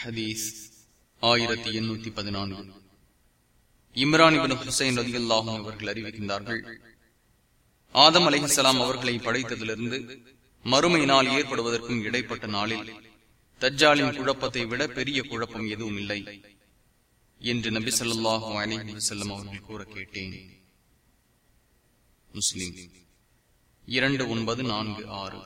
ஹதீஸ் ஆயிரத்தி எண்ணூத்தி பதினான்கு. இம்ரான் இபின் ஹுசைன் ரதி அல்லாஹும் அவர்கள் அறிவிக்கின்றார்கள் ஆதம் அலிஹலாம் அவர்களை படைத்ததிலிருந்து மறுமை நாள் ஏற்படுவதற்கும் இடைப்பட்ட நாளில் தஜ்ஜாலின் குழப்பத்தை விட பெரிய குழப்பம் எதுவும் இல்லை என்று நபி சொல்லாஹு அலிஹி வசல்லம் அவர்கள் கூற கேட்டேன். முஸ்லிம் இரண்டு ஒன்பது நான்கு ஆறு.